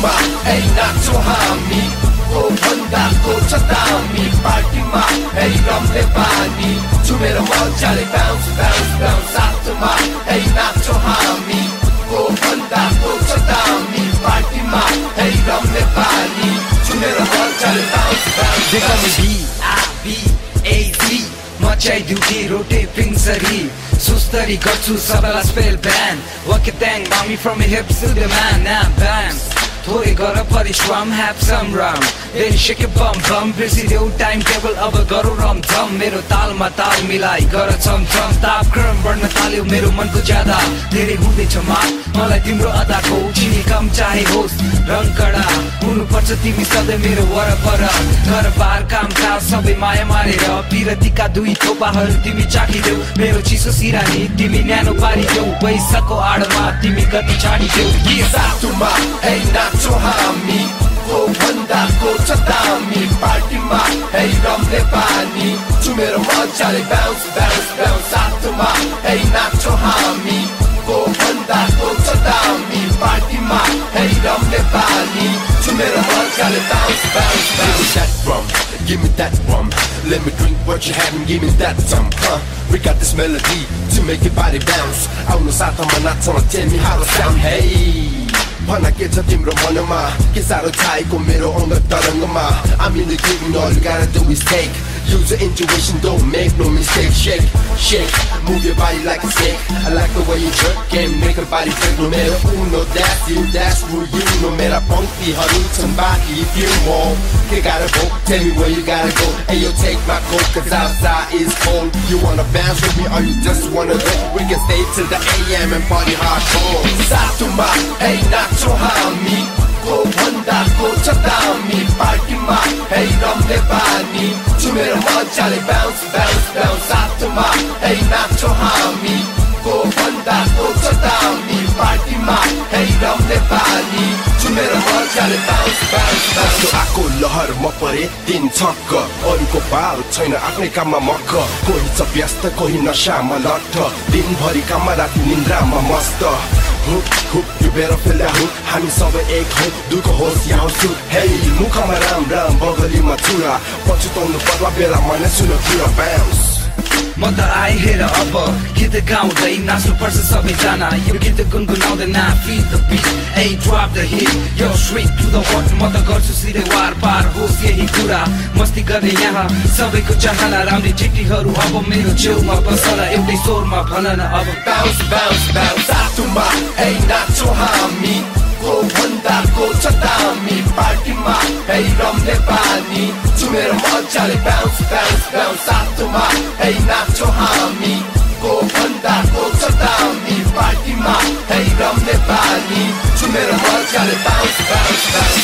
है नाचो हामी को भन्दाको छ दामी पार्टीमा है रम्ले पानी मजाले बाउन्स बाउन्स बाउन्स साथमा है नाचो हामी को भन्दाको छ दामी पार्टीमा है रम्ले पानी झुमेर मजाले bounce bounce B, A, Z मचाइदिउ कि रोटे पिङ्सरी सुस्तरी गर्छु सबैलाई स्पेल ब्यान from my hips to the man. Now bam. थोरै गर परिश्रम have some rum shake it bum bum. बिर्सिदेऊ टाइम टेबल अब गरौँ रम झम मेरो तालमा ताल मिलाइ गर छम छम ताप क्रम बढ्न थाल्यो मेरो मनको ज्यादा धेरै हुँदैछ माग मलाई तिम्रो अदाको चिनी कम चाहे होस्। रङ कडा हुनुपर्छ तिमी सधैँ मेरो वरपर। घर बार काम काज सबै माया मारेर। पिरतीका दुई थोपाहरू तिमी चाखिदेऊ। मेरो चिसो सिरानी तिमी न्यानो पारिदेऊ। पैसाको आडमा तिमी गति छाडिदेऊ। कि साथमा है नाचो हामी। को भन्दाको छ दामी पार्टीमा है रम्ले पानी। झुमेर मजाले bounce bounce Fatima Hey Nacho Hami. Govinda ko Sadami Fatima Hey Ramne Bali To mera har kal that rum Give me that rum. Let me drink what you have and give me that rum, huh? We got this melody to make your body bounce. Out no Satamana tell me how to sound Hey. भन के छ तिम्रो मनमा के साह्रो छाएको मेरो अङ्ग तरङ्गमा I'm in the giving all you gotta do is take Use your intuition, don't make no mistake Shake, shake, move your body like a snake I like the way you jerk and make a body break No matter who, no that's you, that's who you No matter पंक्तिहरू छन् बाँकी if you want You gotta go, tell me where you gotta go Hey yo, take my coat cause outside is cold You wanna bounce with me or you just wanna go We can stay till the AM and party hardcore नाचो हामी को भन्दाको छ दामी पार्टीमा है रम्ले पानी झुमेर मजाले bounce bounce bounce साथमा है नाचो हामी को भन्दाको छ दामी पार्टीमा है रम्ले पानी झुमेर मजाले बाउन्स बाउन्स बाउन्स आको लहर म परे दिन छक्क अरूको पार छैन आफ्नै काममा मक्क कोही छ व्यस्त कोही नसामा लट्ठ दिनभरि काममा राति निन्द्रामा मस्त hook hook you better feel that hook हामी सबै एक हो दुःख होस् या होस् सुख हे मुखमा राम राम बगलीमा छुरा पछुताउनु पर्ला बेला मैले सुन कुरा bounce म त आइहेर अब गीत गाउँदै नाच्नु पर्छ सबैजना यो गीत गुनगुनाउँदै ना feel the beat hey drop the hit. Yo straight to the heart म त गर्छु सिधै वार पार होस् यही कुरा मस्ती गर्ने यहाँ सबैको चाहना राम्री चिठीहरू अब मेरो छेउमा बसल एउटै स्वरमा भन न अब bounce bounce bounce. साथमा है नाचो हामी को भन्दाको छ दामी पार्टीमा है रम्ले पानी झुमेर मजाले बाउन्स बाउन्स बाउन्स है नाचो हामी को छ दामी पार्टीमा है रम्ले पानी झुमेर मजाले बाउन्स बाउन्स बाउन्स